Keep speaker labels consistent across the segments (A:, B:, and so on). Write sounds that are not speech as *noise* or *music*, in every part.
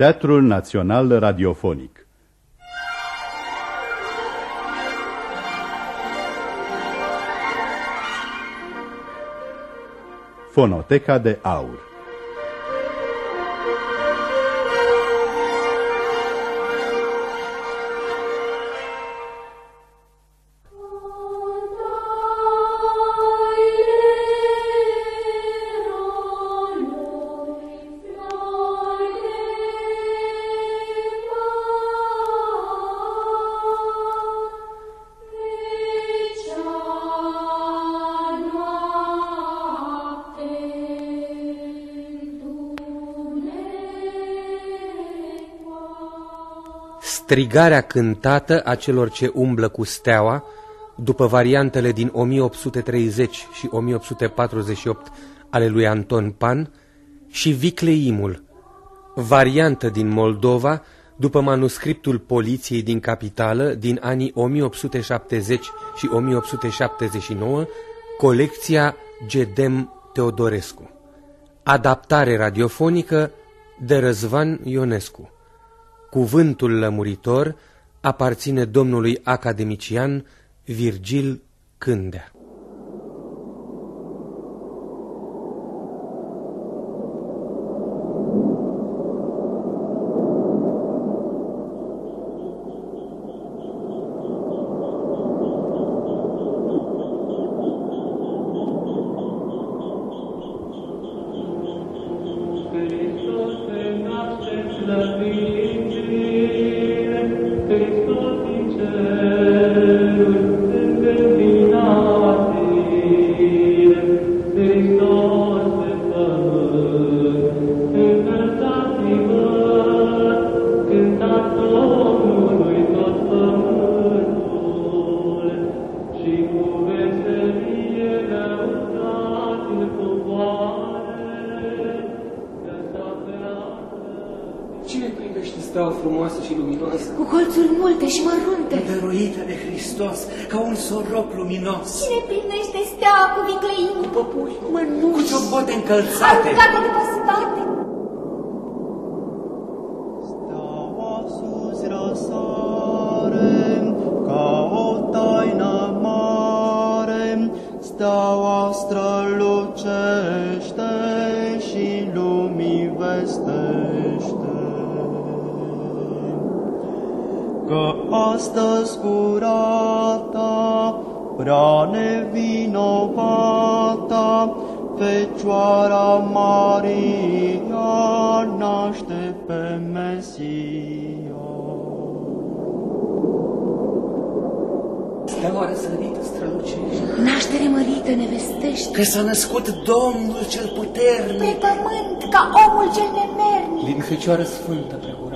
A: Teatrul Național Radiofonic. Fonoteca de Aur
B: strigarea cântată a celor ce umblă cu steaua, după variantele din 1830 și 1848 ale lui Anton Pan, și Vicleimul, variantă din Moldova, după manuscriptul poliției din capitală din anii 1870 și 1879, colecția Gedem Teodorescu. Adaptare radiofonică de Răzvan Ionescu. Cuvântul lămuritor aparține domnului academician Virgil Cândea.
C: Încălțate. Aruncate după
D: spate.
C: Steaua sus răsare, ca o taină mare, steaua strălucește și lumii vestește. Că astăzi curata, prea nevinovata, Fecioara Maria naște pe Mesia.
D: Steaua răsărită strălucește.
E: Naștere mărită ne vestește.
D: Că s-a născut Domnul cel puternic.
E: Pe pământ, ca omul cel nemernic.
D: Din Fecioară Sfântă precurată.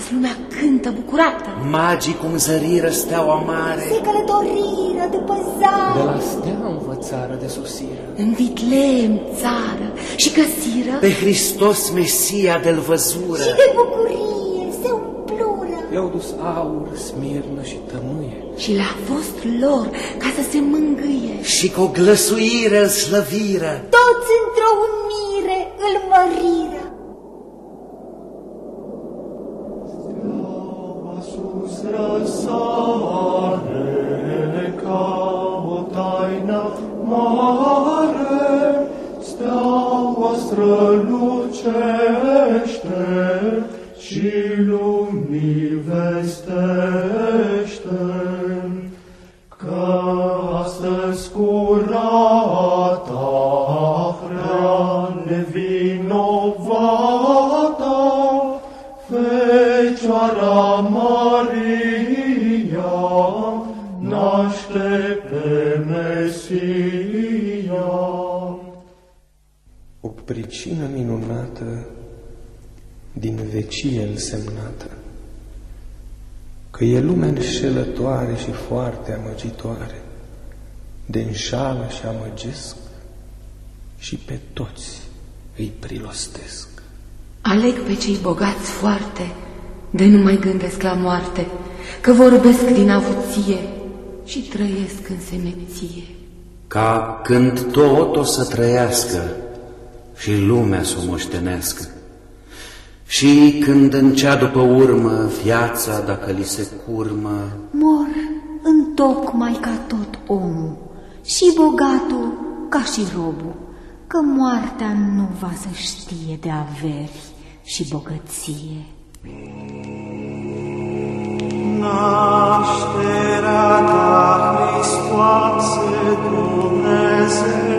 E: Astăzi lumea cântă bucurată.
D: Magii cum zăriră steaua mare.
E: Se călătoriră după zare.
D: De la stea învățară de sosire.
E: În Vitleem țară și găsiră.
D: Pe Hristos Mesia de-l văzură.
E: Și de bucurie se umplură.
D: Le-au dus aur, smirnă și tămâie.
E: Și le-a fost lor ca să se mângâie.
D: Și cu o glăsuire îl slăviră.
E: Toți într-o unire îl măriră.
B: Din vecie însemnată, că e lumea înșelătoare și foarte amăgitoare, de înșală și amăgesc și pe toți îi prilostesc.
E: Aleg pe cei bogați foarte, de nu mai gândesc la moarte, că vorbesc din avuție și trăiesc în semeție.
D: Ca când tot o să trăiască și lumea să o moștenească, Și când în cea după urmă viața, dacă li se curmă,
F: Mor întocmai ca tot omul, și bogatul ca și robul, că moartea nu va să știe de averi și bogăție.
C: Nașterea ta, Hristoase, Dumnezeul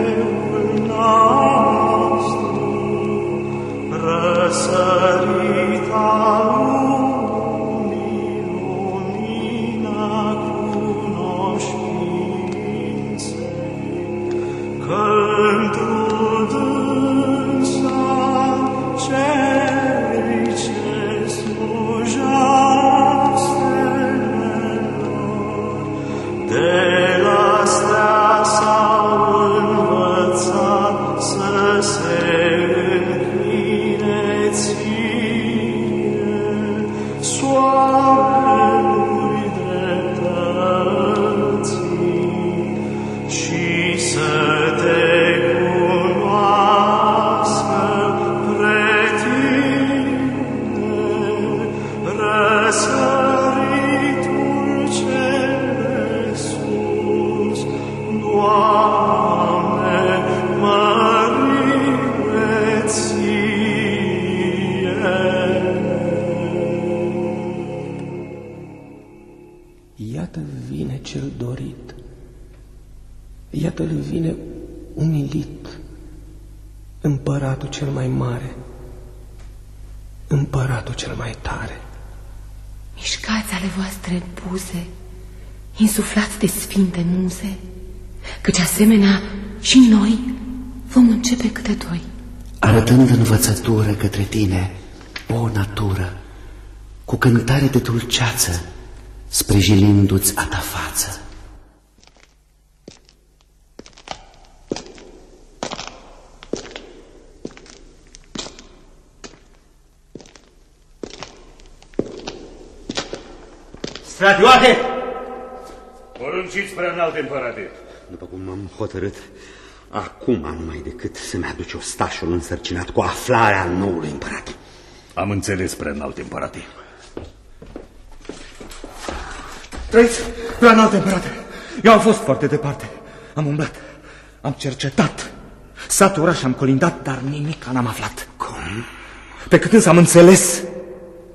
G: insuflați de sfinte muze, căci asemenea și noi vom începe câte doi.
D: arătând învățătură către tine, o natură, cu cântare de dulceață, sprijinindu-ți a ta față.
H: Stratioate!
I: Porunciți prea înalt, împărate.
H: După cum m-am hotărât, acum numai decât să-mi aduce ostașul însărcinat cu aflarea noului împărat.
I: Am înțeles prea înalt, împărate.
J: Trăiți, prea înalt împărate. Eu am fost foarte departe. Am umblat, am cercetat. Satul oraș am colindat, dar nimic n-am aflat.
H: Cum?
J: Pe cât însă am înțeles,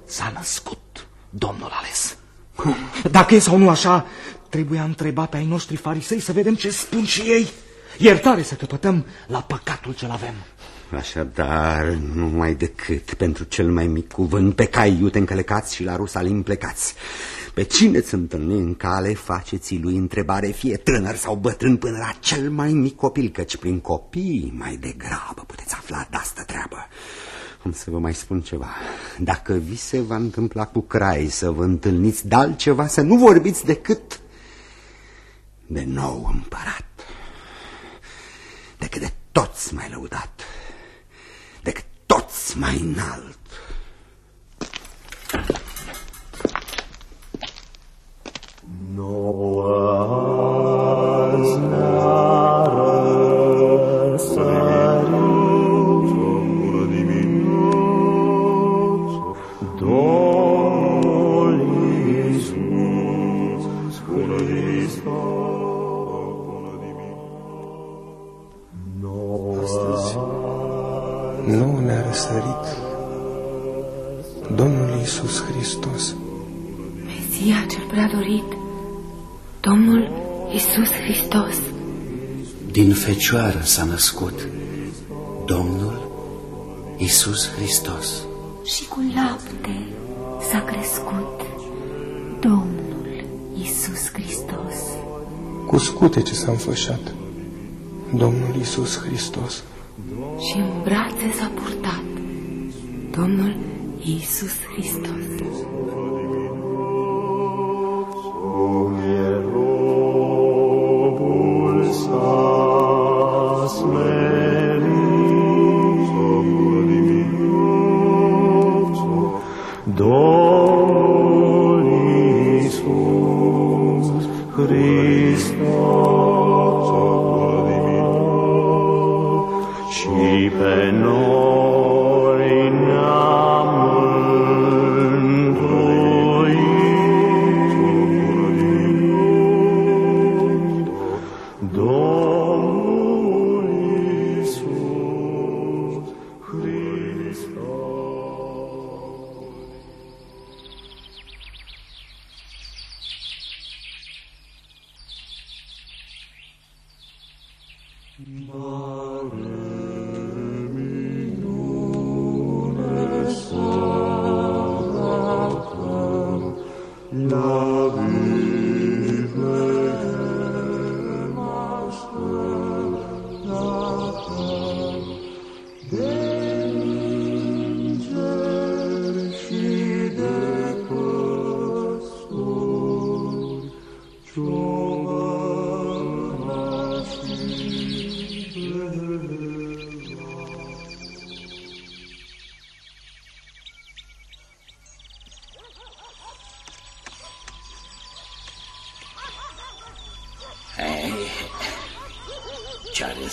J: s-a născut Domnul ales. Dacă e sau nu așa, trebuia întreba pe ai noștri farisei să vedem ce spun și ei. Iertare să căpătăm la păcatul ce-l avem.
H: Așadar, numai decât pentru cel mai mic cuvânt, pe cai iute încălecați și la Rusalim plecați. Pe cine ți întâlni în cale, faceți lui întrebare, fie tânăr sau bătrân, până la cel mai mic copil, căci prin copii mai degrabă puteți afla de asta treabă. Cum să vă mai spun ceva, dacă vi se va întâmpla cu crai să vă întâlniți de altceva, să nu vorbiți decât de nou împărat, decât de toți mai lăudat, decât toți mai înalt.
K: Nu
D: s-a născut Domnul Isus Hristos.
F: Și cu lapte s-a crescut Domnul Isus Hristos.
K: Cu scutece s-a înfășat Domnul Iisus Hristos.
G: și în brațe s-a purtat Domnul Iisus Hristos.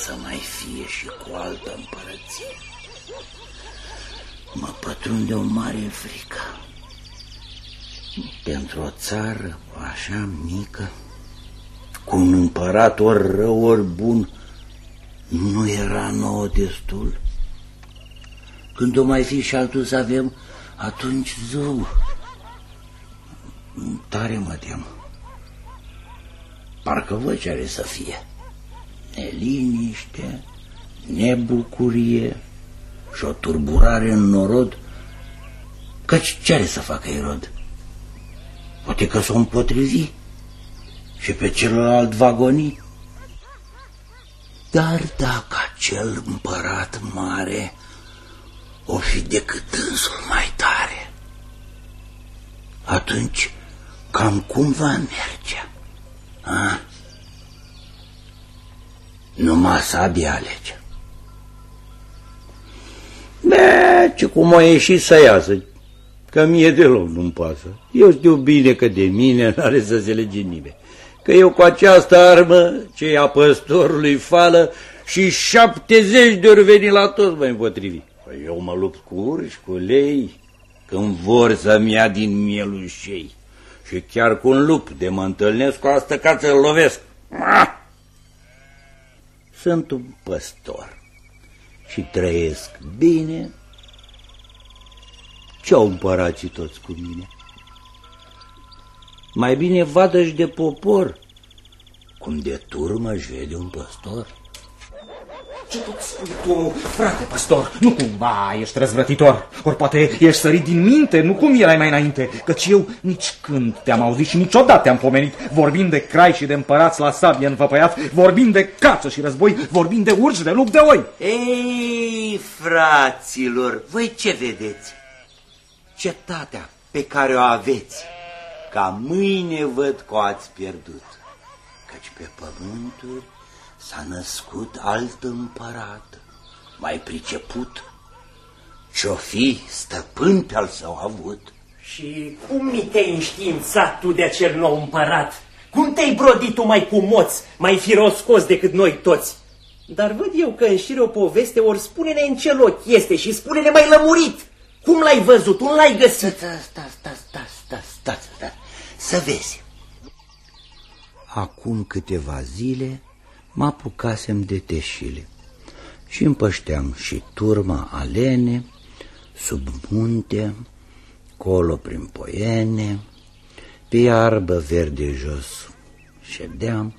L: Să mai fie și cu altă împărăție. Mă pătrunde o mare frică. Pentru o țară așa mică, cu un împărat ori rău, ori bun, nu era nouă destul. Când o mai fi și altul să avem, atunci zău, tare mă tem. Parcă văd ce are să fie. Neliniște, nebucurie și o turburare în norod. Căci ce are să facă Irod? Poate că s-o împotrivi și pe celălalt vagoni. Dar dacă acel împărat mare o fi decât însul mai tare, atunci cam cum va merge? A? Numai sabia alege. Bă, ce cum a ieșit să iasă, că mie deloc nu-mi pasă. Eu știu bine că de mine *laughs* n-are să se lege nimeni. Că eu cu această armă, ce e a păstorului fală, și șaptezeci de ori veni la toți mai împotrivi. Păi eu mă lupt cu urși, cu lei, când vor să-mi ia din mielușei. Și chiar cu un lup de mă întâlnesc cu asta ca să-l lovesc. Ah! Sunt un păstor și trăiesc bine. Ce-au împărații toți cu mine? Mai bine vadă-și de popor, cum de turmă își vede un păstor.
J: Ce tot spui tu, frate pastor? Nu cumva ești răzvrătitor, ori poate ești sărit din minte, nu cum erai mai înainte, căci eu nici când te-am auzit și niciodată te-am pomenit, vorbind de crai și de împărați la sabie învăpăiat, vorbind de cață și război, vorbind de urși, de lup, de oi.
L: Ei, fraților, voi ce vedeți? Cetatea pe care o aveți, ca mâine văd că o ați pierdut, căci pe pământuri s-a născut alt împărat, mai priceput, ce-o fi stăpân pe-al său avut.
M: Și cum mi te-ai înștiințat tu de acel nou împărat? Cum te-ai brodit tu mai cu moț, mai firoscos decât noi toți? Dar văd eu că înșire o poveste, ori spune-ne în ce loc este și spune-ne mai lămurit. Cum l-ai văzut, unde l-ai găsit?
L: Sta, sta, sta, sta, sta, sta, sta, să vezi. Acum câteva zile mă apucasem de teșile și împășteam și turma alene, sub munte, colo prin poiene, pe iarbă verde jos ședeam,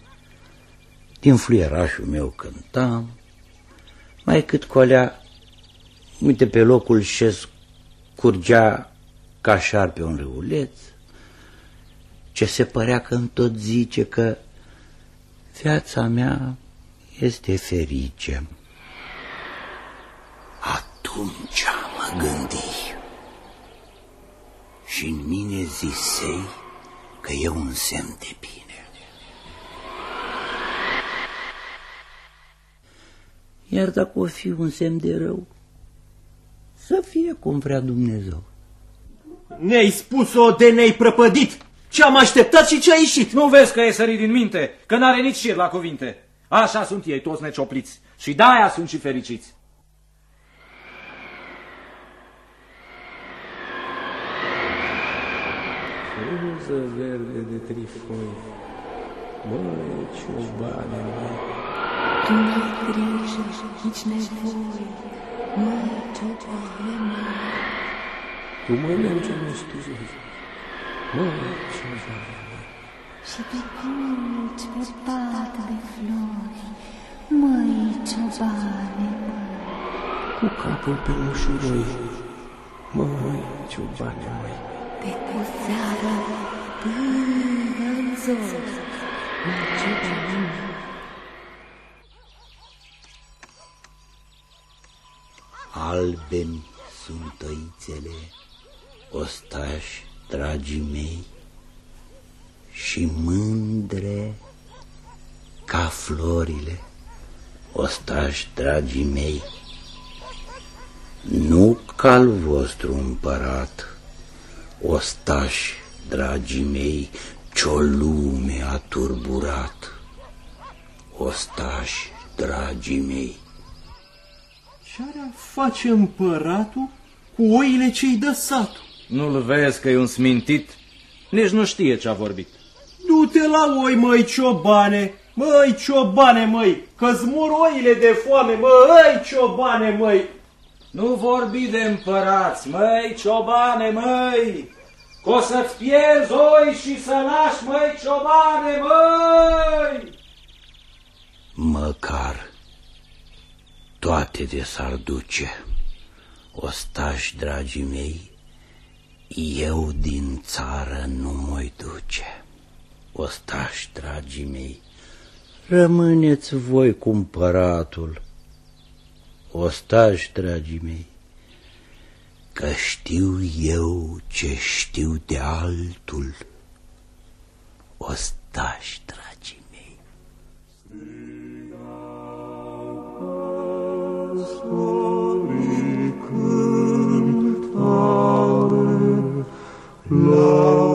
L: din fluierașul meu cântam, mai cât colea, uite pe locul șez curgea ca pe un râuleț, ce se părea că tot zice că viața mea este ferice. Atunci mă gândi și în mine zisei că e un semn de bine. Iar dacă o fi un semn de rău, să fie cum vrea Dumnezeu.
M: Ne-ai spus-o de ne-ai prăpădit. Ce am așteptat și ce a ieșit.
J: Nu vezi că e sărit din minte, că n-are nici șir la cuvinte. Așa sunt ei, toți neciopliți. Și de-aia sunt și fericiți.
K: Frunză verde de trifoi, măi, ciobane, măi.
G: Tu n-ai grijă, nici nevoie, măi, ciobane, măi.
K: Tu mănânci un ustuzuri, măi, ciobane, măi.
F: Și te culci pe pat de flori, măi, ciobane, măi.
K: Cu capul pe ușuroi, măi, ciobane, măi.
G: Pe cu seara până în zor, măi, ciobane, măi.
L: albe sunt tăițele, ostași, dragii mei, și mândre ca florile, ostași, dragii mei. Nu ca al vostru împărat, ostași, dragii mei, ce-o lume a turburat, ostași, dragii mei.
K: Ce are a face împăratul cu oile ce-i dă satul?
J: Nu-l vezi că e un smintit? Nici nu știe ce a vorbit.
K: Du-te la oi, măi, ciobane! Măi, ciobane, măi! Că-ți mor oile de foame, măi, ciobane, măi!
J: Nu vorbi de împărați, măi, ciobane, măi! Că o să-ți pierzi oi și să lași, măi, ciobane, măi!
L: Măcar toate de s-ar duce. Ostași, dragii mei, eu din țară nu mă duce. Ostași, dragii mei, rămâneți voi cu împăratul. Ostași, dragii mei, că știu eu ce știu de altul. Ostași, dragii mei.
H: Stratiote!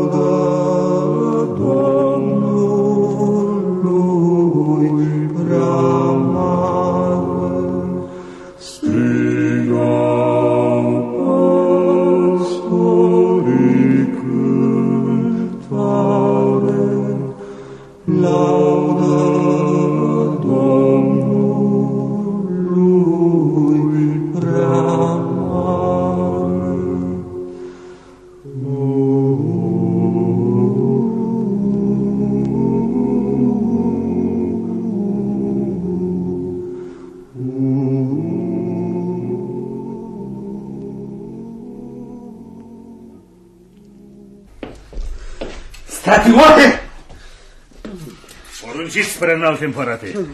I: Înalt împărate.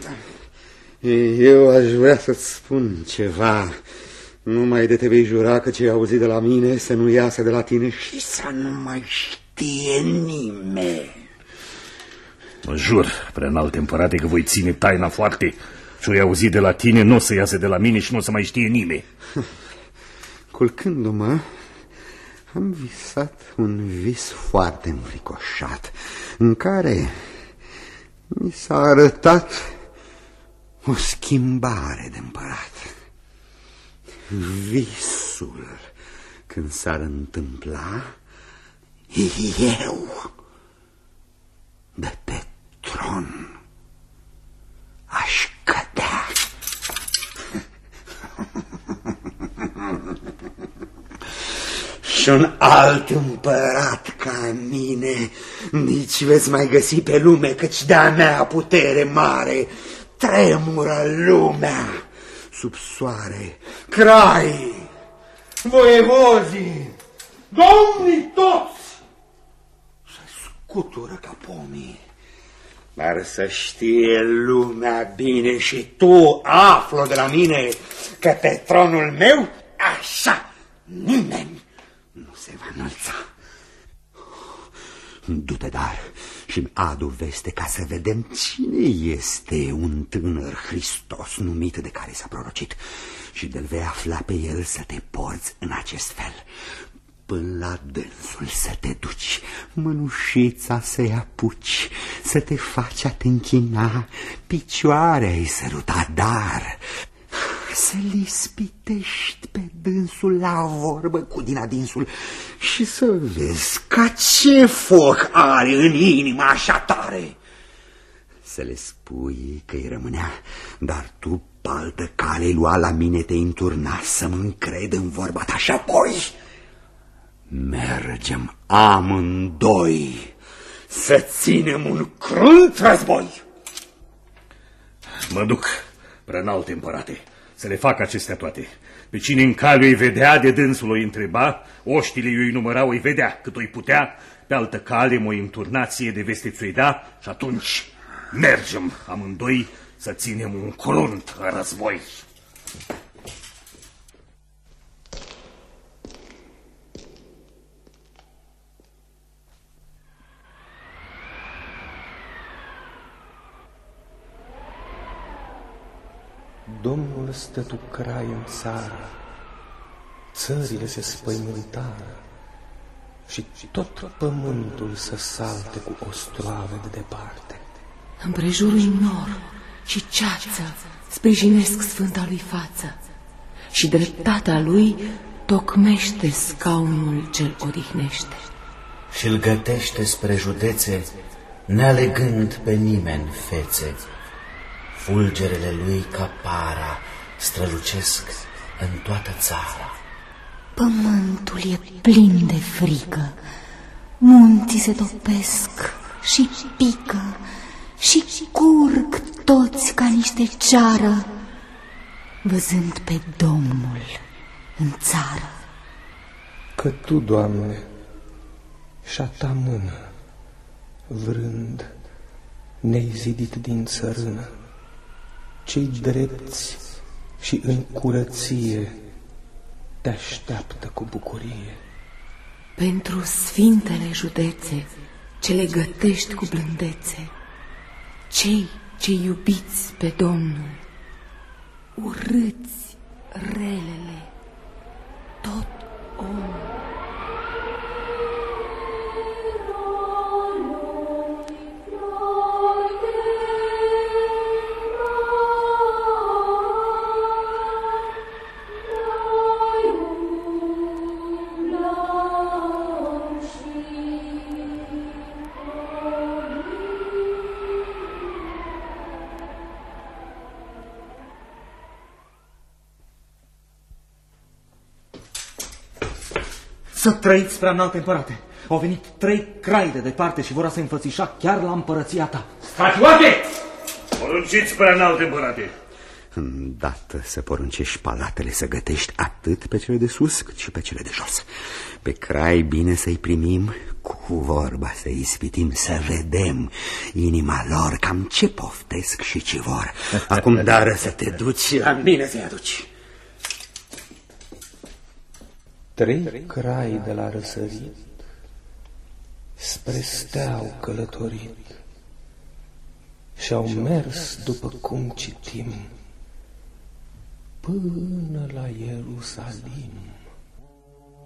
H: Eu aș vrea să-ți spun ceva. Numai de te vei jura că ce ai auzit de la mine să nu iasă de la tine și să nu mai știe nimeni.
I: Mă jur, prea înalt împărate, că voi ține taina foarte și o auzit de la tine, nu o să iasă de la mine și nu o să mai știe nimeni. *laughs*
H: Culcându-mă, am visat un vis foarte înfricoșat, în care mi s-a arătat o schimbare de împărat. Visul, când s-ar întâmpla, eu, de pe tron, aș cădea. Și un alt împărat ca mine nici veți mai găsi pe lume, căci de-a mea putere mare tremură lumea sub soare. Crai, voievozii, domnii toți, se scutură ca pomii. Dar să știe lumea bine și tu află de la mine că pe tronul meu așa nimeni nu se va înălța. Du-te, dar, și-mi adu veste ca să vedem cine este un tânăr Hristos numit de care s-a prorocit și de-l vei afla pe el să te porți în acest fel. Până la dânsul să te duci, mănușița să-i apuci, să te faci a te închina, picioare-ai săruta, dar să-l ispitești pe dânsul la vorbă cu din adinsul și să vezi ca ce foc are în inima așa tare. Să le spui că îi rămânea, dar tu paltă cale lua la mine te înturna să mă încred în vorba ta și apoi mergem amândoi să ținem un crunt război.
I: Mă duc, prea înalt împărate, să le fac acestea toate. Pe cine în cale îi vedea, de dânsul o întreba, oștile îi număra, îi vedea cât îi putea, pe altă cale mă înturnație de veste ți da și atunci mergem amândoi să ținem un crunt război.
K: Domnul stătu crai în țară, țările se spăimântară și tot pământul să salte cu ostroave de departe.
G: Împrejurul nor și ceață sprijinesc sfânta lui față și dreptatea lui tocmește scaunul cel odihnește.
D: Și îl gătește spre județe, nealegând pe nimeni fețe. Fulgerele lui ca para strălucesc în toată țara.
F: Pământul e plin de frică, munții se topesc și pică și curg toți ca niște ceară, văzând pe Domnul în țară.
B: Că Tu, Doamne, și-a Ta mână, vrând, ne-ai zidit din țărână, cei drepți și în curăție te așteaptă cu bucurie.
G: Pentru sfintele județe ce le gătești cu blândețe, cei ce iubiți pe Domnul, urâți relele, tot omul.
J: Să trăiți prea înalte împărate. Au venit trei crai de departe și vor să înfățișa chiar la împărăția ta.
I: Statuate! Porunciți prea înalte împărate.
H: Îndată să poruncești palatele să gătești atât pe cele de sus cât și pe cele de jos. Pe crai bine să-i primim, cu vorba să ispitim, să vedem inima lor cam ce poftesc și ce vor. Acum, dar să te duci la mine să-i aduci.
B: Trei crai de la răsărit spre steau călătorit și au mers, după cum citim, până la Ierusalim.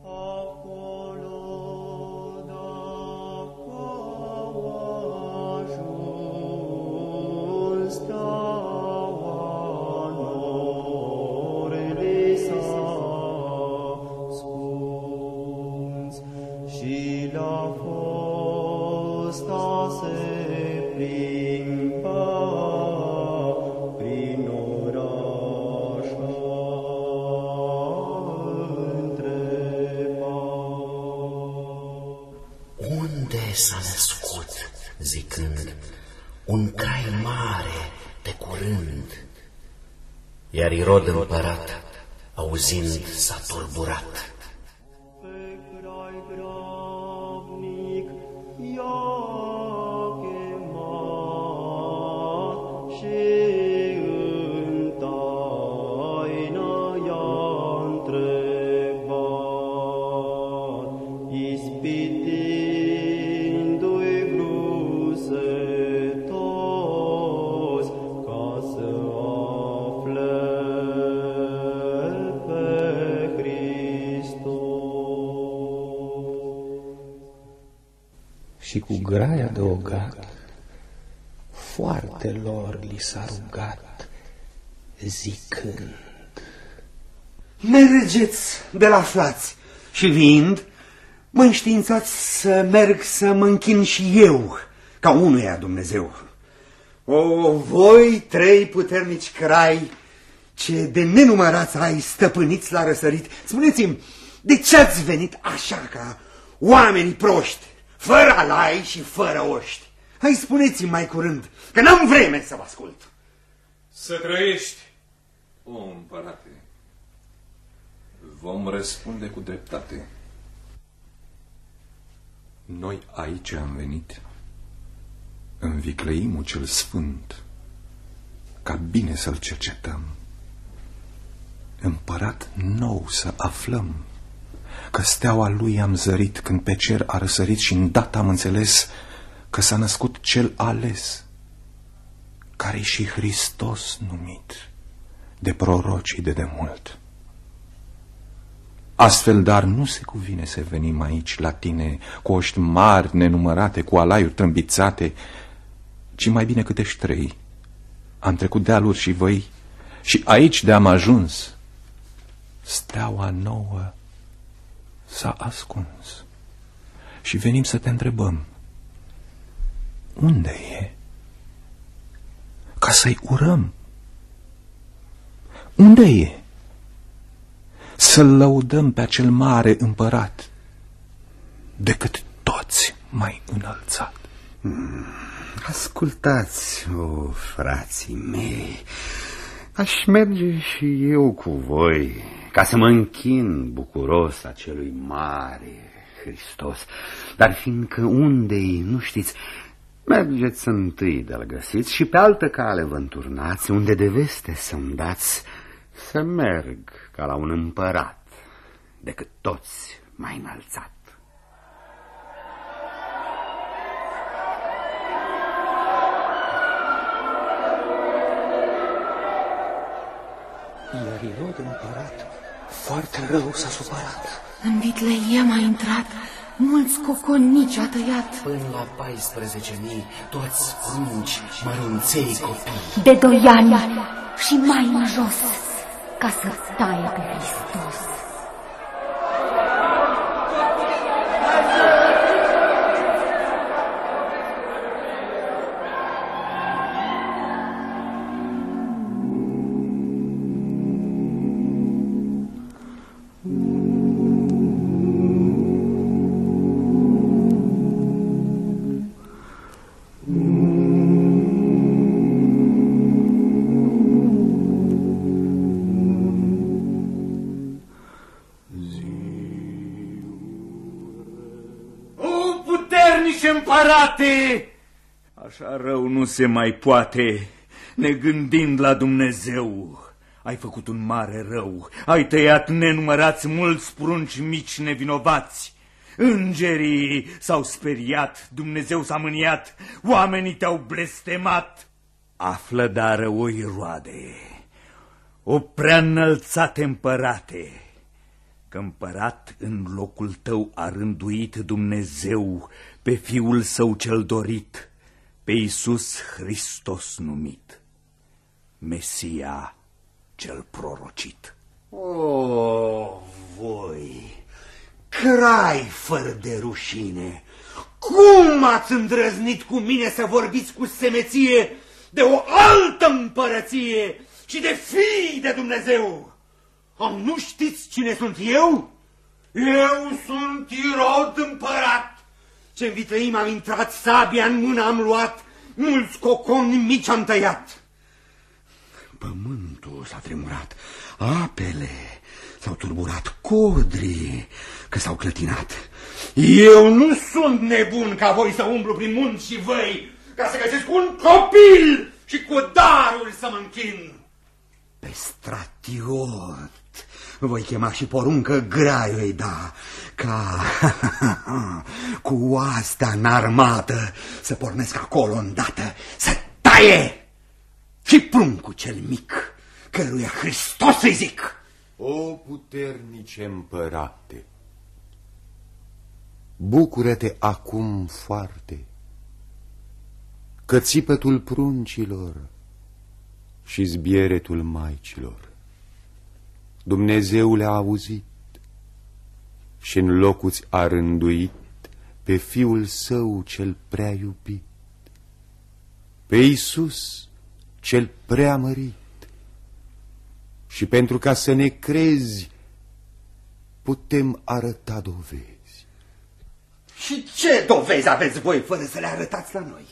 C: Și
D: Iar Irod împărat, auzind, s-a turburat.
C: Și
B: cu graia de ogat, foarte lor li s-a rugat, zicând,
H: Mergeți de la flați și vind, mă înștiințați să merg să mă închin și eu, ca unuia Dumnezeu. O, voi trei puternici crai, ce de nenumărați ai stăpâniți la răsărit, spuneți-mi, de ce ați venit așa ca oamenii proști, fără alai și fără oști? Hai spuneți-mi mai curând, că n-am vreme să vă ascult.
N: Să trăiești, o împărate. Vom răspunde cu dreptate. Noi aici am venit, în viclăimul cel sfânt, ca bine să-l cercetăm. Împărat nou să aflăm că steaua lui am zărit când pe cer a răsărit și îndată am înțeles că s-a născut cel ales, care și Hristos numit de prorocii de demult. Astfel, dar nu se cuvine să venim aici la tine cu oști mari, nenumărate, cu alaiuri trâmbițate, ci mai bine câte trei, Am trecut dealuri și voi și aici de am ajuns. Steaua nouă s-a ascuns și venim să te întrebăm. Unde e? Ca să-i urăm. Unde e? Să-l lăudăm pe acel mare împărat decât toți mai înălțat.
H: Hmm, Ascultați, o, frații mei, aș merge și eu cu voi ca să mă închin bucuros acelui mare Hristos. Dar fiindcă unde-i, nu știți, mergeți întâi de-l găsiți și pe altă cale vă înturnați, unde de veste să-mi dați să merg ca la un împărat decât toți mai înălțat.
D: Foarte rău s-a supărat.
O: În Bitleiem a intrat, mulți coconici a tăiat.
D: Până la 14.000, toți prunci, mărunței copii.
F: De doi ani și mai în jos, ca să taie pe Hristos.
P: Puternice împărate! Așa rău nu se mai poate, ne gândind la Dumnezeu. Ai făcut un mare rău, ai tăiat nenumărați mulți prunci mici nevinovați. Îngerii s-au speriat, Dumnezeu s-a mâniat, oamenii te-au blestemat. Află, dar, oi roade, o prea înălțate împărate, că împărat în locul tău a rânduit Dumnezeu pe Fiul Său cel dorit, pe Iisus Hristos numit, Mesia cel prorocit.
H: O, voi, crai fără de rușine, cum ați îndrăznit cu mine să vorbiți cu semeție de o altă împărăție și de fii de Dumnezeu? Am nu știți cine sunt eu? Eu sunt Irod împărat. Ce în vitreim am intrat, sabia în mână am luat, mulți coconi mici am tăiat. Pământul s-a tremurat, apele s-au turburat, codrii că s-au clătinat. Eu nu sunt nebun ca voi să umblu prin munți și văi, ca să găsesc un copil și cu darul să mă închin. Pe stratiot voi chema și poruncă graiului, da, ca *laughs* cu oastea în armată să pornesc acolo îndată, să taie și pruncul cel mic, căruia Hristos îi zic.
Q: O puternice împărate, bucură-te acum foarte, că țipătul pruncilor și zbieretul maicilor Dumnezeu le-a auzit și în locuți a rânduit pe Fiul Său cel prea iubit, pe Iisus cel prea mărit. Și pentru ca să ne crezi, putem arăta dovezi.
H: Și ce dovezi aveți voi fără să le arătați la noi?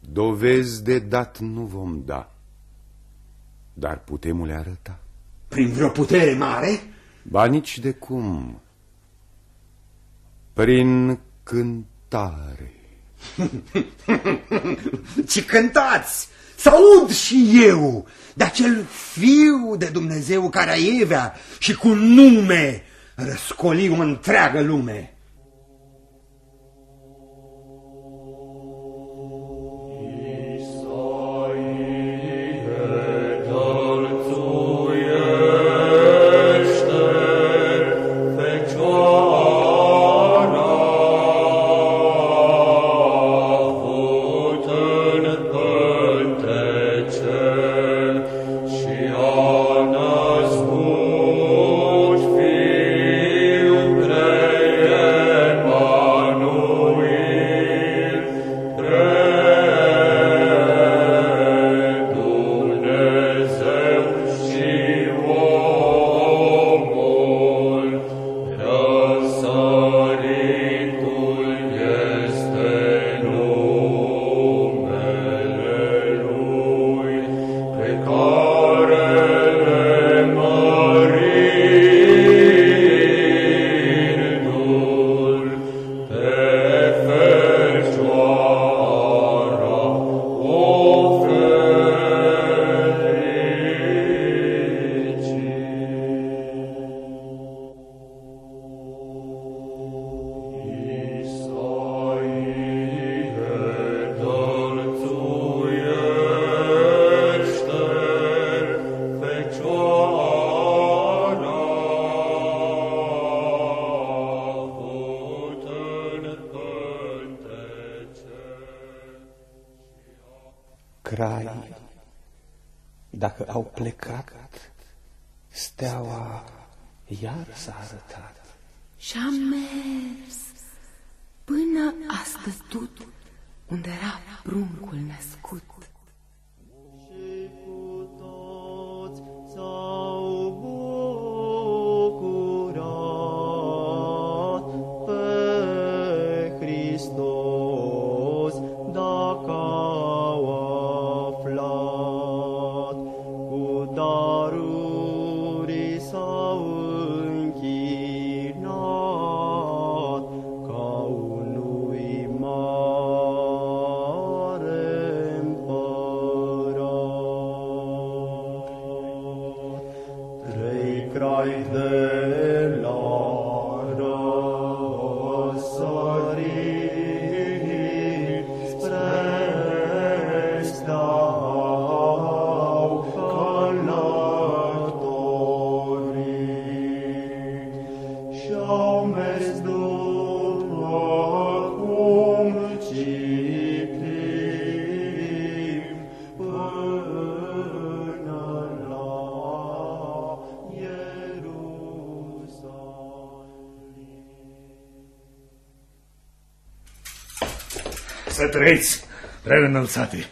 Q: Dovezi de dat nu vom da, dar putem le arăta.
H: Prin vreo putere mare?
Q: Ba nici de cum. Prin cântare. *laughs*
H: Ce cântați! Să aud și eu de acel fiu de Dumnezeu care aievea și cu nume răscoli o întreagă lume.
C: Trei crai
I: Să trăiți, prea înălțate.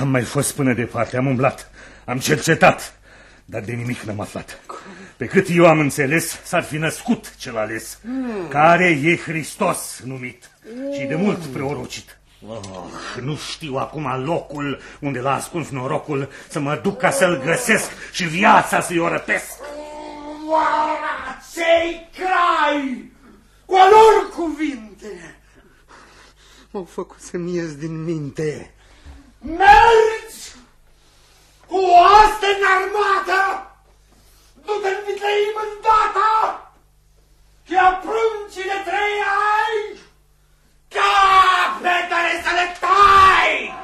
I: Am mai fost până departe, am umblat, am cercetat, dar de nimic n-am aflat. Pe cât eu am înțeles, s-ar fi născut cel ales, care e Hristos numit și de mult preorocit. Oh, nu știu acum locul unde l-a ascuns norocul să mă duc ca să-l găsesc și viața să-i o răpesc.
H: Cei crai cu a lor cuvinte m-au făcut să-mi ies din minte. Mergi cu oaste în armată, du-te în Vitleim îndată, și a pruncii de trei ai, capetele să le tai!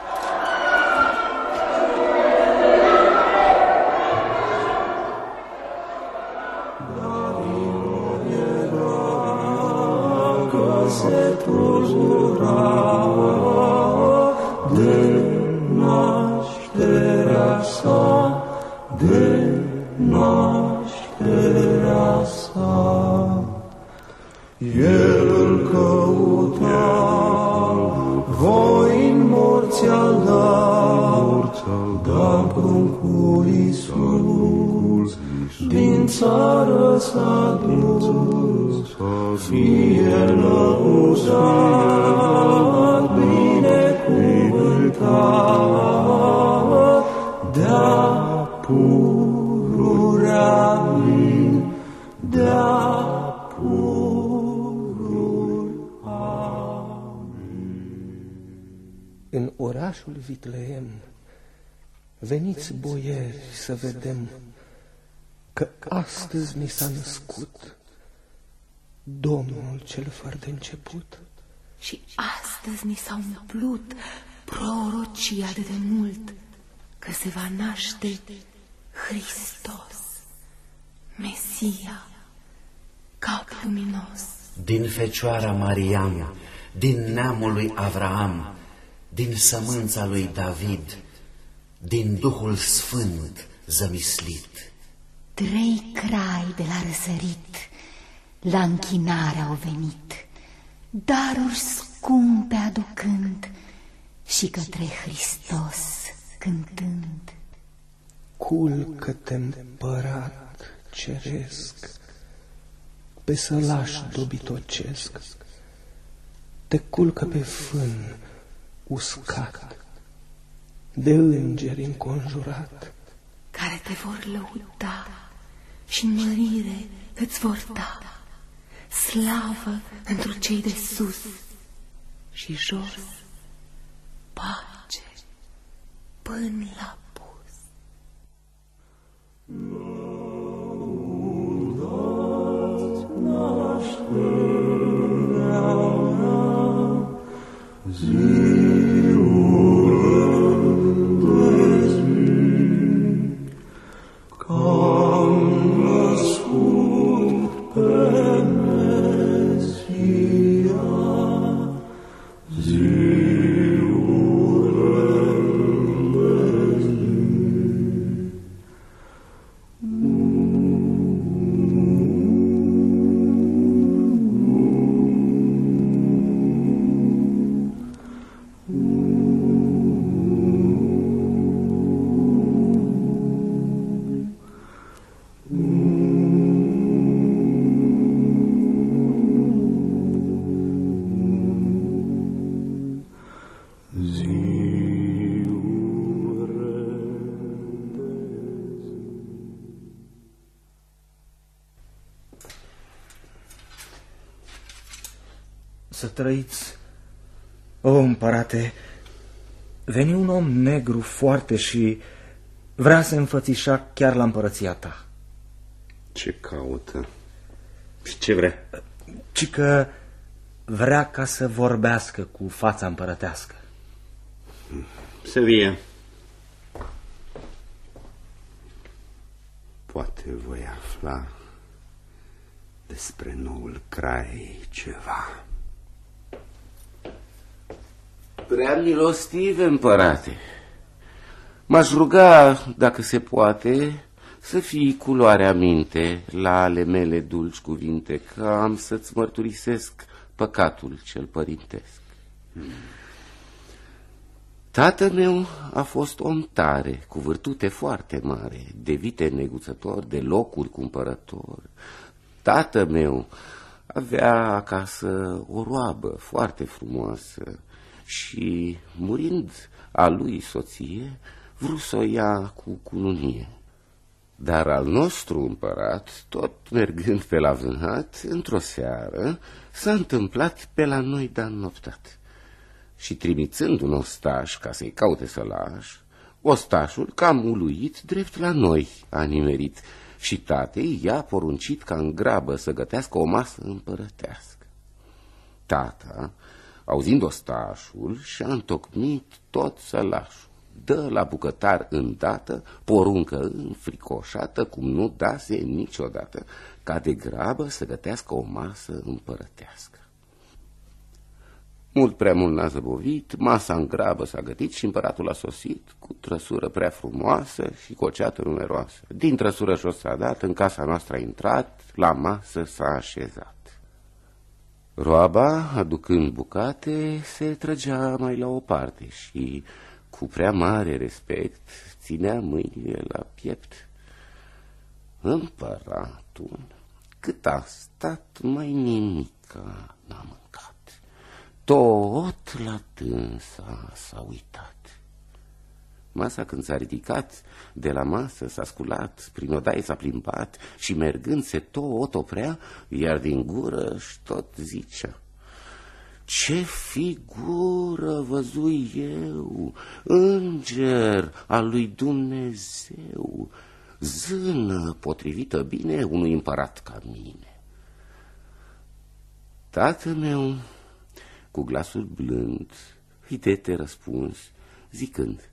C: că se tulbura de nașterea sa, de nașterea sa. El îl căuta, voi în morți al dar pruncul Iisus din țară s-a dus, fie lăudat, binecuvântat, de-a pururea min, de-a
B: În orașul Vitleem, veniți boieri să vedem că astăzi ni s-a născut Domnul cel fără de început.
G: Și astăzi ni s-a umplut prorocia de demult că se va naște Hristos, Mesia, cap luminos.
D: Din Fecioara Mariam, din neamul lui Avraam, din sămânța lui David, din Duhul Sfânt zămislit.
F: Trei crai de la răsărit la închinare au venit, daruri scumpe aducând și către Hristos cântând.
B: Culcă-te, împărat ceresc, pe sălaș dobitocesc, te culcă pe fân uscat, de îngeri înconjurat.
G: care te vor lăuda și în mărire îți vor da slavă pentru cei de sus și jos, pace până la pus.
C: Ziua
J: trăiți. O, împărate, veni un om negru foarte și vrea să înfățișa chiar la împărăția ta.
H: Ce caută? Și ce vrea?
J: Ci că vrea ca să vorbească cu fața împărătească.
H: Să vie. Poate voi afla despre noul crai ceva.
R: Prea milostiv, împărate. M-aș ruga, dacă se poate, să fii culoarea minte la ale mele dulci cuvinte, că am să-ți mărturisesc păcatul cel părintesc. Tatăl meu a fost om tare, cu vârtute foarte mare, de vite neguțător, de locuri cumpărător. Tatăl meu avea acasă o roabă foarte frumoasă și, murind a lui soție, vrut să o ia cu cununie. Dar al nostru împărat, tot mergând pe la vânat, într-o seară, s-a întâmplat pe la noi de noptat. Și trimițând un ostaș ca să-i caute sălaș, ostașul, cam uluit, drept la noi a nimerit și tatei i-a poruncit ca în grabă să gătească o masă împărătească. Tata, auzind ostașul, și-a întocmit tot sălașul dă la bucătar îndată, poruncă înfricoșată, cum nu dase niciodată, ca de grabă să gătească o masă împărătească. Mult prea mult n-a zăbovit, masa în grabă s-a gătit și împăratul a sosit cu trăsură prea frumoasă și cu o ceată numeroasă. Din trăsură jos s-a dat, în casa noastră a intrat, la masă s-a așezat. Roaba, aducând bucate, se trăgea mai la o parte și cu prea mare respect, ținea mâinile la piept. Împăratul, cât a stat, mai nimica n-a mâncat. Tot la dânsa s-a uitat. Masa când s-a ridicat, de la masă s-a sculat, prin odaie s-a plimbat și mergând se tot oprea, iar din gură și tot zicea. Ce figură văzui eu, înger al lui Dumnezeu, zână potrivită bine unui împărat ca mine. Tatăl meu, cu glasul blând, îi te răspuns, zicând,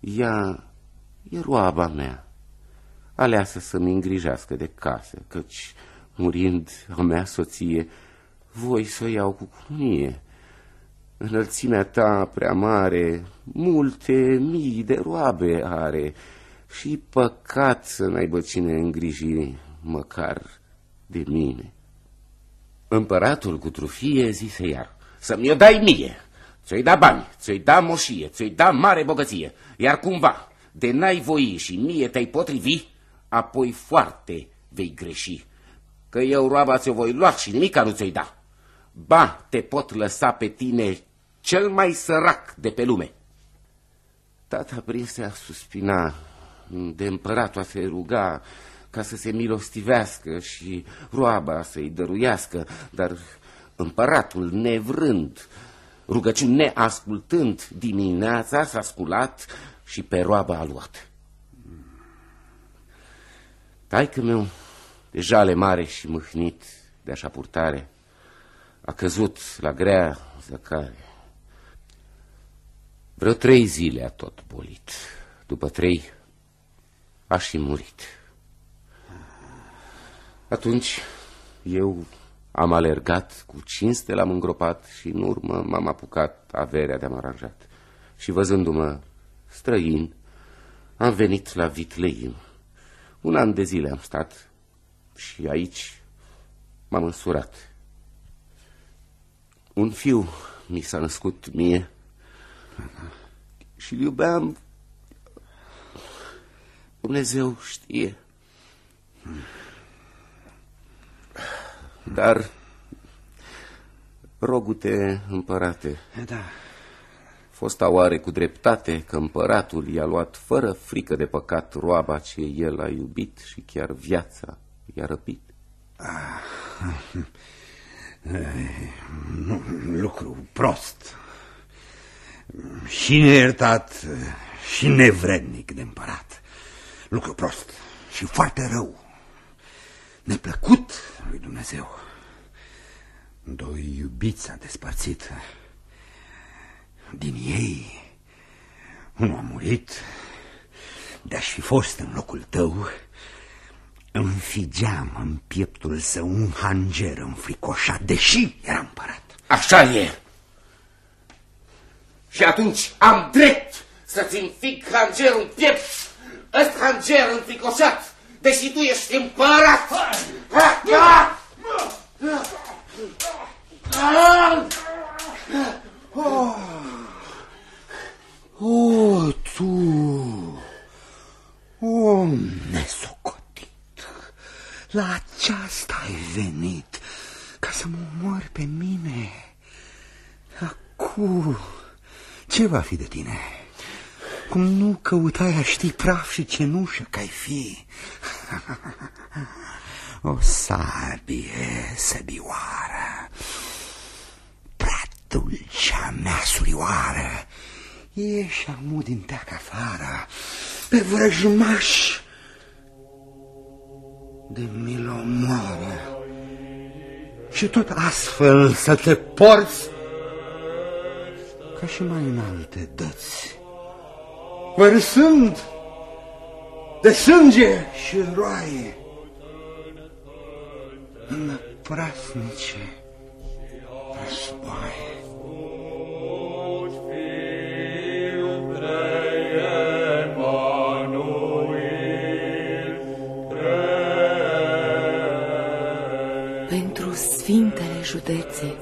R: ea e roaba mea, aleasă să-mi îngrijească de casă, căci, murind a mea soție, voi să o iau cu cunie. Înălțimea ta prea mare, multe mii de roabe are și păcat să n-aibă cine îngriji măcar de mine. Împăratul cu trufie zise iar, să-mi o dai mie, ți-o-i da bani, ți-o-i da moșie, ți-o-i da mare bogăție, iar cumva de n-ai voi și mie te-ai potrivi, apoi foarte vei greși, că eu roaba ți-o voi lua și nimica nu ți-o-i da. Ba, te pot lăsa pe tine cel mai sărac de pe lume. Tata prinse a suspina, de împăratul a se ruga ca să se milostivească și roaba să-i dăruiască, dar împăratul nevrând, rugăciuni neascultând, dimineața s-a sculat și pe roaba a luat. Taică meu, de jale mare și mâhnit de așa purtare, a căzut la grea zăcare. Vreo trei zile a tot bolit. După trei a și murit. Atunci eu am alergat cu cinste, l-am îngropat și în urmă m-am apucat averea de-am aranjat. Și văzându-mă străin, am venit la Vitleim. Un an de zile am stat și aici m-am însurat. Un fiu mi s-a născut mie și îl iubeam. Dumnezeu știe. Dar rogute împărate.
H: Da.
R: Fosta oare cu dreptate că împăratul i-a luat fără frică de păcat roaba ce el a iubit și chiar viața i-a răpit?
H: Ah, Nu, lucru prost. Și neiertat și nevrednic de împărat. Lucru prost și foarte rău. Neplăcut lui Dumnezeu. Doi iubiți a despărțit. Din ei, unul a murit, de-aș fi fost în locul tău, înfigeam în pieptul său un hanger înfricoșat, deși era împărat.
R: Așa e. Și atunci am drept să-ți înfig hangerul în piept, ăsta hanger înfricoșat, deși tu ești împărat. Ha, ha!
H: Oh, oh tu, om nesocotit, la aceasta ai venit, ca să mă omori pe mine. Acum, ce va fi de tine? Cum nu căutai a ști praf și cenușă că ai fi? *laughs* O sabie săbioară, prea dulcea mea surioară, ieși amu din teac afară, pe vrăjmaș de milomoară. Și tot astfel să te porți ca și mai înalte dăți, vărsând de sânge și roaie în prasnice războaie.
G: Pentru sfintele județe,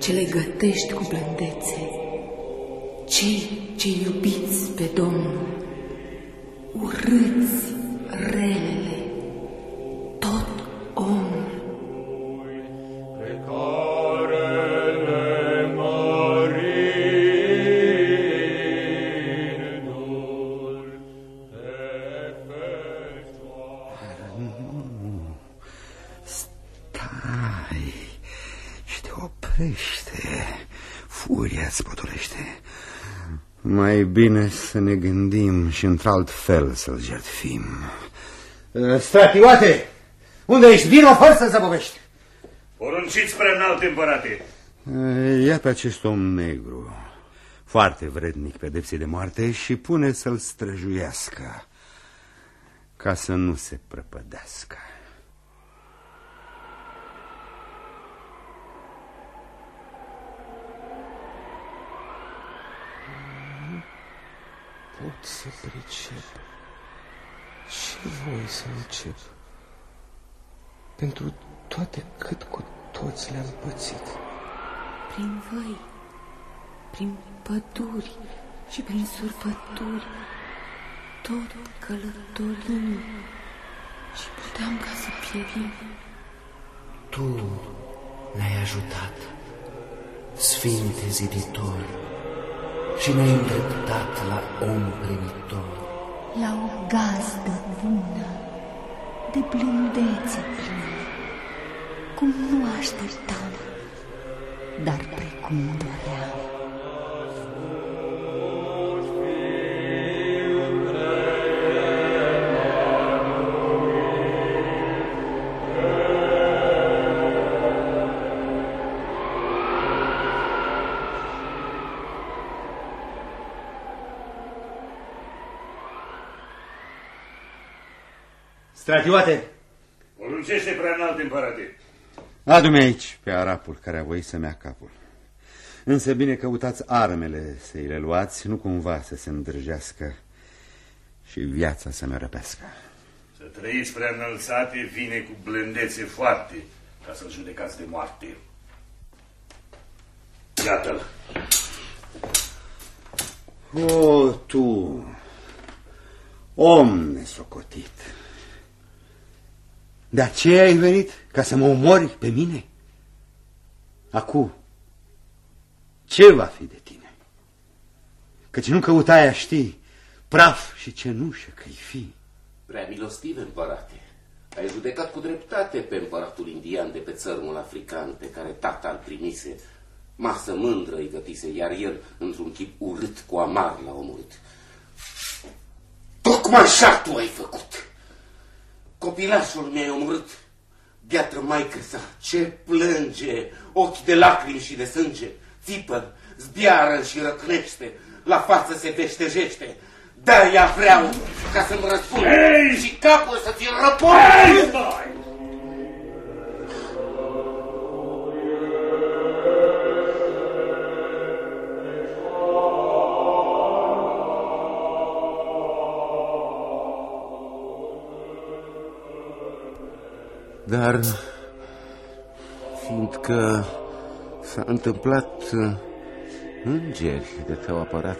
G: ce le gătești cu blândețe, cei ce iubiți pe Domnul, urâți relele,
H: Mai bine să ne gândim și într-alt fel să-l jertfim. Stratioate, unde ești? Vino, fără să zăbovești.
I: Porunciți prea înalt, împărate.
H: Ia pe acest om negru, foarte vrednic pedepsii de moarte și pune să-l străjuiască, ca să nu se prăpădească.
B: Pot să pricep ce voi să încep. Pentru toate cât cu toți le-am pățit.
G: Prin văi, prin păduri și prin surpături, tot călătorim și puteam ca să pierim.
D: Tu ne-ai ajutat, Sfinte ziditor, și ne-ai îndreptat la om primitor.
F: La o gazdă bună, de blândețe plină, cum nu așteptam, dar precum doream.
H: Stratioate,
I: Poruncește prea înalt, împărate.
H: adu-mi aici pe arapul care a voit să-mi ia capul. Însă bine căutați armele să-i le luați, nu cumva să se îndrăgească și viața să ne răpească.
I: Să trăiți prea înălțate vine cu blândețe foarte ca să-l judecați de moarte. Iată-l.
H: O, tu, om nesocotit, de aceea ai venit ca să mă omori pe mine? Acum, ce va fi de tine? Căci nu căutai a ști praf și cenușă că-i fi.
R: Prea milostiv, împărate, Ai judecat cu dreptate pe împăratul indian de pe țărmul african pe care tata îl primise. Masă mândră îi gătise, iar el, într-un chip urât cu amar, l-a omorât. Tocmai așa tu ai făcut. Copilașul mi-ai omorât. Biatră maică sa, ce plânge, ochi de lacrimi și de sânge, țipă, zbiară și răcnește, la față se veștejește. De-aia vreau ca să-mi răspund
I: Ei!
R: și capul să ți-l Dar, fiindcă s-a întâmplat uh, îngeri de te-au apărat,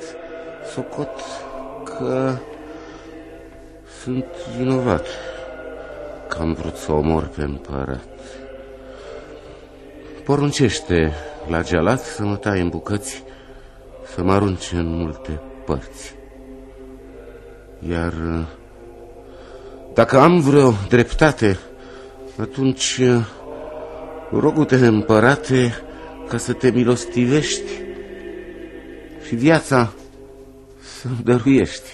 R: socot că sunt vinovat că am vrut să omor pe împărat. Poruncește la gealat să mă taie în bucăți, să mă arunce în multe părți. Iar uh, dacă am vreo dreptate, atunci rogul-te, împărate, ca să te milostivești și viața să-mi dăruiești,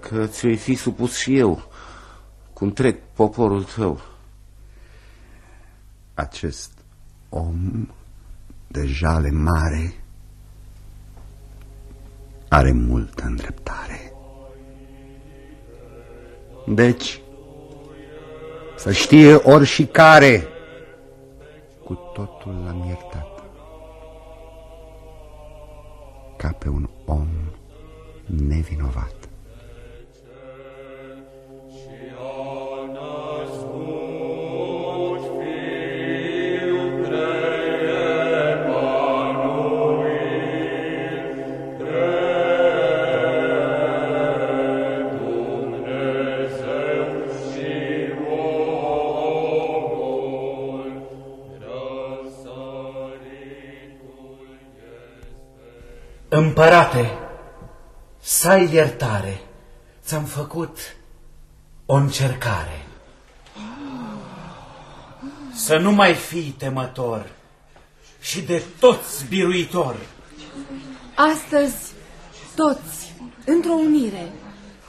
R: că ți-o fi supus și eu, cum trec poporul tău.
S: Acest om de jale mare are multă îndreptare. Deci, să știe ori și care, cu totul l-am iertat. Ca pe un om nevinovat.
D: Împărate, să ai iertare, ți-am făcut o încercare. Să nu mai fii temător și de toți biruitor.
O: Astăzi, toți, într-o unire,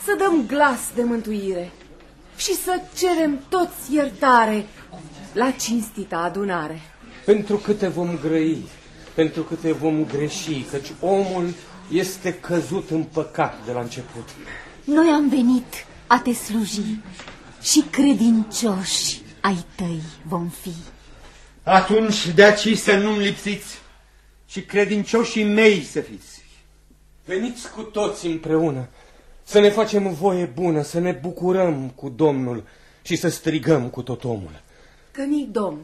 O: să dăm glas de mântuire și să cerem toți iertare la cinstita adunare.
B: Pentru câte vom grăi, pentru câte vom greși, căci omul este căzut în păcat de la început.
F: Noi am venit a te sluji și credincioși ai tăi vom fi.
H: Atunci de aici să nu-mi lipsiți și credincioșii mei să fiți.
B: Veniți cu toți împreună, să ne facem voie bună, să ne bucurăm cu Domnul și să strigăm cu tot omul.
O: Cănic Domn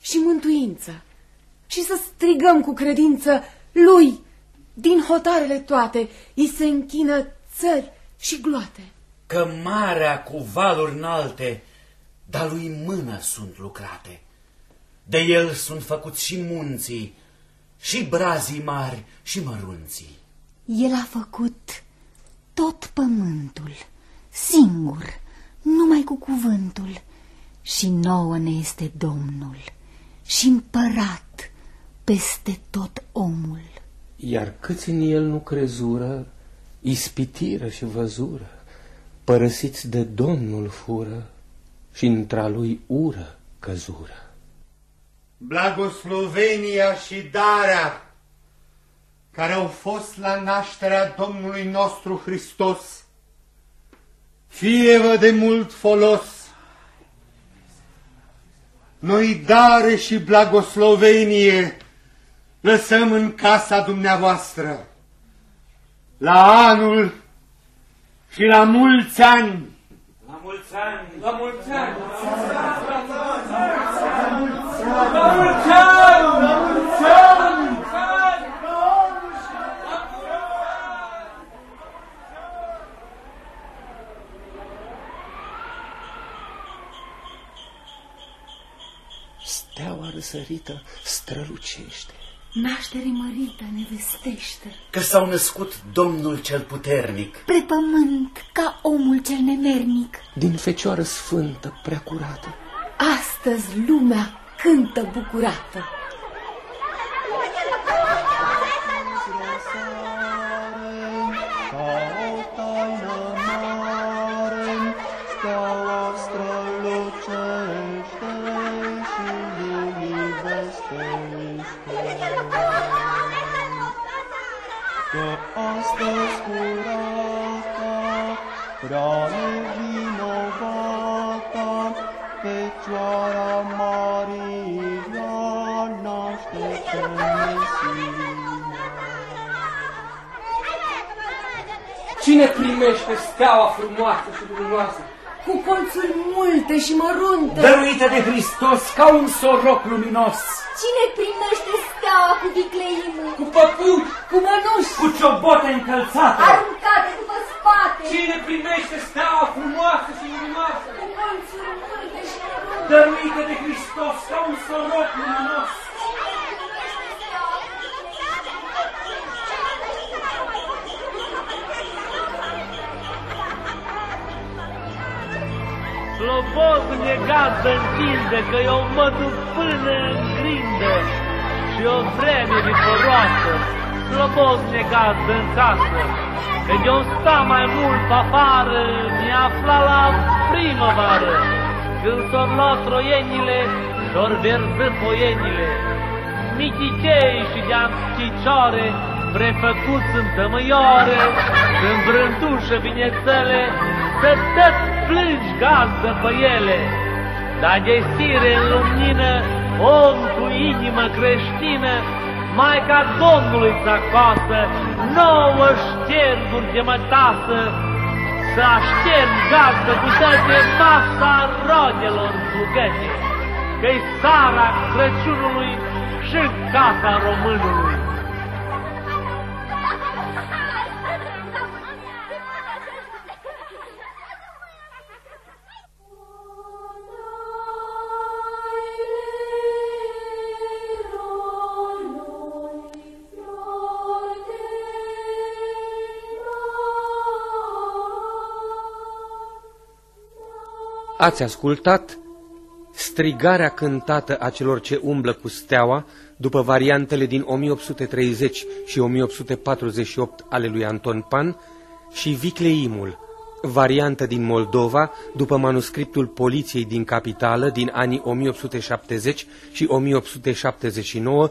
O: și mântuință și să strigăm cu credință lui din hotarele toate, îi se închină țări și gloate.
D: Că marea cu valuri înalte, dar lui mână sunt lucrate. De el sunt făcuți și munții, și brazii mari și mărunții.
F: El a făcut tot pământul, singur, numai cu cuvântul, și nouă ne este Domnul și împărat peste tot omul.
B: Iar câți în el nu crezură, ispitiră și văzură, părăsiți de Domnul fură și intra lui ură căzură.
H: Blagoslovenia și darea care au fost la nașterea Domnului nostru Hristos, fie-vă de mult folos. Noi dare și blagoslovenie lăsăm în casa dumneavoastră. La anul și la mulți ani.
D: La mulți ani!
T: La mulți ani!
U: La mulți ani! La mulți ani!
B: Steaua răsărită strălucește,
E: Naștere mărită ne vestește.
D: Că s-au născut Domnul cel puternic.
E: Pre pământ ca omul cel nemernic.
B: Din Fecioară Sfântă, prea curată.
C: Astăzi lumea cântă bucurată.
B: Cine primește steaua frumoasă și luminoasă?
C: Cu colțuri multe și mărunte.
J: Dăruită de Hristos ca un soroc luminos.
E: Cine primește steaua cu vicleimul?
B: Cu păpuși,
C: cu mănuși,
J: cu ciobote încălțate,
E: aruncate după spate.
B: Cine primește steaua frumoasă și luminoasă?
E: Cu colțuri multe și mărunte.
J: Dăruită de Hristos ca un soroc luminos.
V: Slobozne gazdă întindă, că eu mă duc până în grindă și o vreme viporoasă, slobozne gazdă în casă, că eu sta mai mult afară, mi afla la primăvară, când s-or luat troienile și-or verză poienile, michicei și de-am cicioare, prefăcuți în tămâioare, în brântușă binețele, să tot plângi gazdă pe ele, dar de sire în lumină, om cu inimă creștină, Maica Domnului să acasă, nouă șterguri de mătasă, să aștern gazdă cu toate masa rodelor zbugăte, că-i sara Crăciunului și casa românului.
B: Ați ascultat strigarea cântată a celor ce umblă cu steaua după variantele din 1830 și 1848 ale lui Anton Pan și Vicleimul, variantă din Moldova după manuscriptul poliției din capitală din anii 1870 și 1879